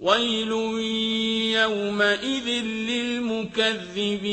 وَيْلٌ يَوْمَئِذٍ لِّلْمُكَذِّبِينَ